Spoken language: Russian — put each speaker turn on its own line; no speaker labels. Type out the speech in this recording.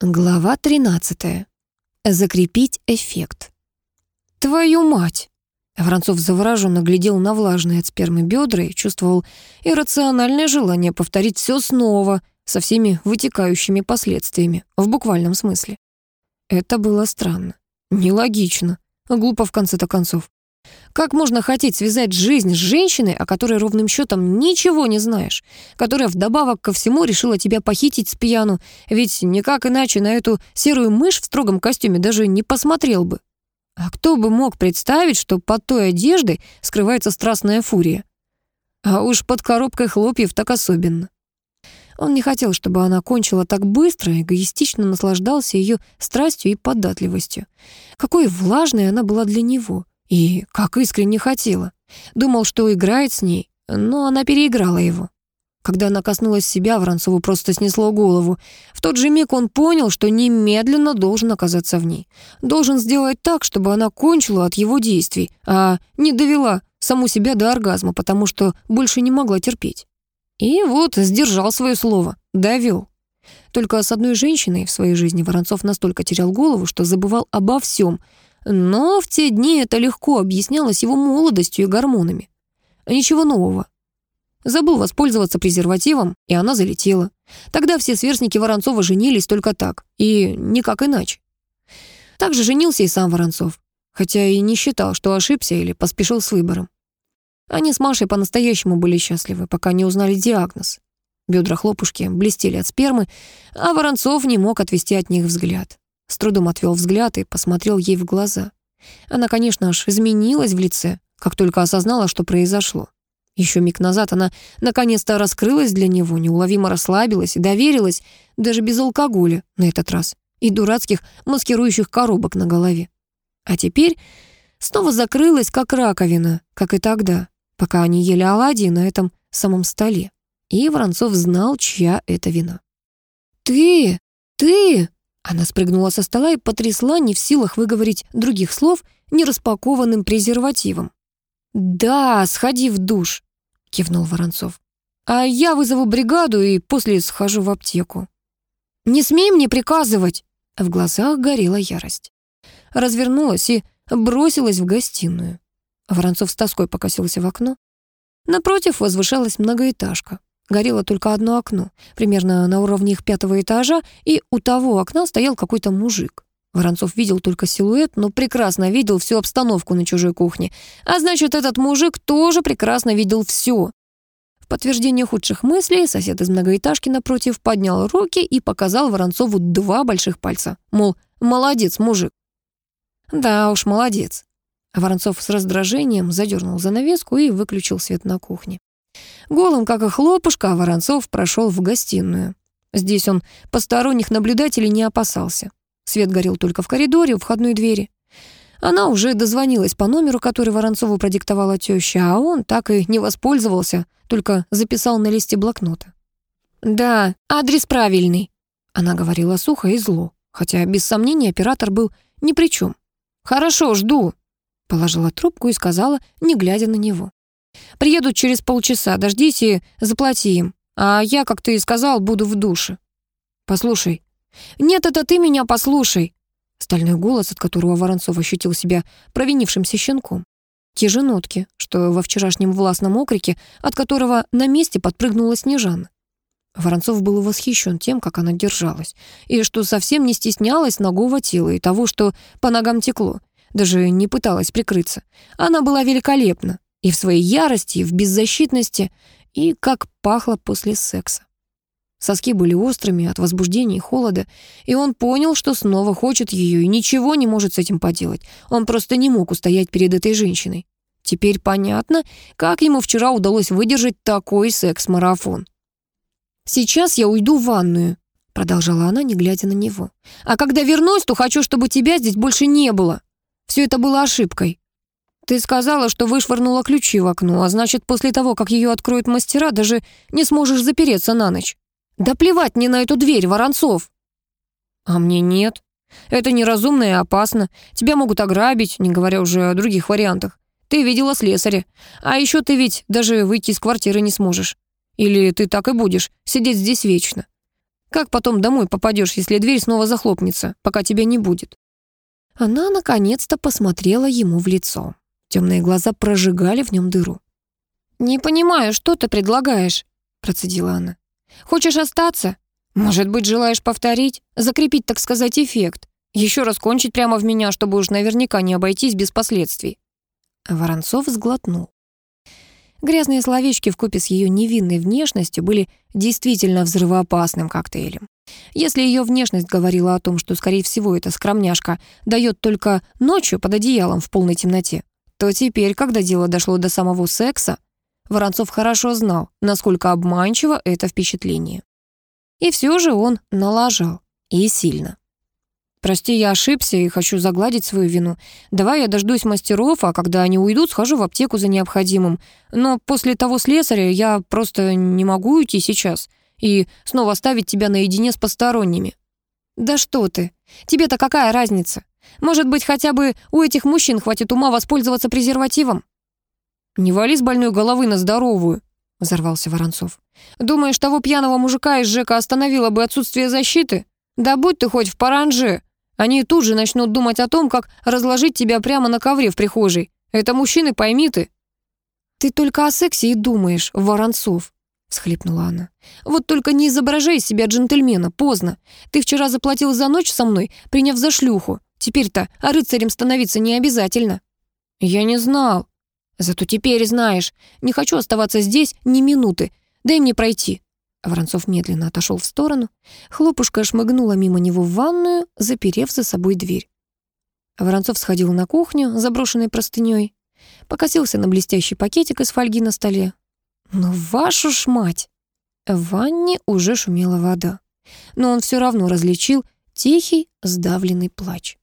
Глава 13. Закрепить эффект. «Твою мать!» Воронцов завороженно глядел на влажные от спермы бедра и чувствовал иррациональное желание повторить все снова, со всеми вытекающими последствиями, в буквальном смысле. Это было странно, нелогично, глупо в конце-то концов. Как можно хотеть связать жизнь с женщиной, о которой ровным счетом ничего не знаешь, которая вдобавок ко всему решила тебя похитить с пьяну, ведь никак иначе на эту серую мышь в строгом костюме даже не посмотрел бы. А кто бы мог представить, что под той одеждой скрывается страстная фурия? А уж под коробкой хлопьев так особенно. Он не хотел, чтобы она кончила так быстро, эгоистично наслаждался ее страстью и податливостью. Какой влажной она была для него — и как искренне хотела. Думал, что играет с ней, но она переиграла его. Когда она коснулась себя, Воронцову просто снесло голову. В тот же миг он понял, что немедленно должен оказаться в ней. Должен сделать так, чтобы она кончила от его действий, а не довела саму себя до оргазма, потому что больше не могла терпеть. И вот сдержал свое слово, довел. Только с одной женщиной в своей жизни Воронцов настолько терял голову, что забывал обо всем — но в те дни это легко объяснялось его молодостью и гормонами. Ничего нового. Забыл воспользоваться презервативом, и она залетела. Тогда все сверстники Воронцова женились только так, и никак иначе. Так же женился и сам Воронцов, хотя и не считал, что ошибся или поспешил с выбором. Они с Машей по-настоящему были счастливы, пока не узнали диагноз. Бедра хлопушки блестели от спермы, а Воронцов не мог отвести от них взгляд. С трудом отвел взгляд и посмотрел ей в глаза. Она, конечно, аж изменилась в лице, как только осознала, что произошло. Еще миг назад она наконец-то раскрылась для него, неуловимо расслабилась и доверилась, даже без алкоголя на этот раз, и дурацких маскирующих коробок на голове. А теперь снова закрылась, как раковина, как и тогда, пока они ели оладьи на этом самом столе. И Воронцов знал, чья это вина. «Ты! Ты!» Она спрыгнула со стола и потрясла, не в силах выговорить других слов, нераспакованным презервативом. «Да, сходи в душ», — кивнул Воронцов. «А я вызову бригаду и после схожу в аптеку». «Не смей мне приказывать!» В глазах горела ярость. Развернулась и бросилась в гостиную. Воронцов с тоской покосился в окно. Напротив возвышалась многоэтажка. Горело только одно окно, примерно на уровне их пятого этажа, и у того окна стоял какой-то мужик. Воронцов видел только силуэт, но прекрасно видел всю обстановку на чужой кухне. А значит, этот мужик тоже прекрасно видел все. В подтверждение худших мыслей сосед из многоэтажки напротив поднял руки и показал Воронцову два больших пальца. Мол, молодец, мужик. Да уж, молодец. Воронцов с раздражением задернул занавеску и выключил свет на кухне. Голым, как и хлопушка, Воронцов прошел в гостиную. Здесь он посторонних наблюдателей не опасался. Свет горел только в коридоре у входной двери. Она уже дозвонилась по номеру, который Воронцову продиктовала теща, а он так и не воспользовался, только записал на листе блокнота. «Да, адрес правильный», — она говорила сухо и зло, хотя без сомнения оператор был ни при чем. «Хорошо, жду», — положила трубку и сказала, не глядя на него. Приедут через полчаса, дождись и заплати им. А я, как ты и сказал, буду в душе. Послушай. Нет, это ты меня послушай. Стальной голос, от которого Воронцов ощутил себя провинившимся щенком. Те же нотки, что во вчерашнем властном окрике, от которого на месте подпрыгнула Снежана. Воронцов был восхищен тем, как она держалась, и что совсем не стеснялась ногого тела и того, что по ногам текло, даже не пыталась прикрыться. Она была великолепна, и в своей ярости, и в беззащитности, и как пахло после секса. Соски были острыми от возбуждения и холода, и он понял, что снова хочет ее и ничего не может с этим поделать. Он просто не мог устоять перед этой женщиной. Теперь понятно, как ему вчера удалось выдержать такой секс-марафон. «Сейчас я уйду в ванную», — продолжала она, не глядя на него. «А когда вернусь, то хочу, чтобы тебя здесь больше не было. Все это было ошибкой. «Ты сказала, что вышвырнула ключи в окно, а значит, после того, как ее откроют мастера, даже не сможешь запереться на ночь. Да плевать мне на эту дверь, Воронцов!» «А мне нет. Это неразумно и опасно. Тебя могут ограбить, не говоря уже о других вариантах. Ты видела слесаря. А еще ты ведь даже выйти из квартиры не сможешь. Или ты так и будешь сидеть здесь вечно. Как потом домой попадешь, если дверь снова захлопнется, пока тебя не будет?» Она наконец-то посмотрела ему в лицо. Темные глаза прожигали в нем дыру. «Не понимаю, что ты предлагаешь?» процедила она. «Хочешь остаться? Может быть, желаешь повторить? Закрепить, так сказать, эффект? Еще раз кончить прямо в меня, чтобы уж наверняка не обойтись без последствий?» Воронцов сглотнул. Грязные словечки вкупе с ее невинной внешностью были действительно взрывоопасным коктейлем. Если ее внешность говорила о том, что, скорее всего, эта скромняшка дает только ночью под одеялом в полной темноте, то теперь, когда дело дошло до самого секса, Воронцов хорошо знал, насколько обманчиво это впечатление. И все же он налажал. И сильно. «Прости, я ошибся и хочу загладить свою вину. Давай я дождусь мастеров, а когда они уйдут, схожу в аптеку за необходимым. Но после того слесаря я просто не могу уйти сейчас и снова оставить тебя наедине с посторонними». «Да что ты! Тебе-то какая разница? Может быть, хотя бы у этих мужчин хватит ума воспользоваться презервативом?» «Не вали с больной головы на здоровую», — взорвался Воронцов. «Думаешь, того пьяного мужика из ЖЭКа остановило бы отсутствие защиты? Да будь ты хоть в паранже. Они тут же начнут думать о том, как разложить тебя прямо на ковре в прихожей. Это мужчины, пойми ты». «Ты только о сексе и думаешь, Воронцов», — всхлипнула она. «Вот только не изображай из себя джентльмена, поздно. Ты вчера заплатил за ночь со мной, приняв за шлюху. Теперь-то а рыцарем становиться не обязательно». «Я не знал», Зато теперь знаешь, не хочу оставаться здесь ни минуты. Дай мне пройти». Воронцов медленно отошел в сторону. Хлопушка шмыгнула мимо него в ванную, заперев за собой дверь. Воронцов сходил на кухню, заброшенной простыней, покосился на блестящий пакетик из фольги на столе. «Ну, вашу ж мать!» В ванне уже шумела вода, но он все равно различил тихий, сдавленный плач.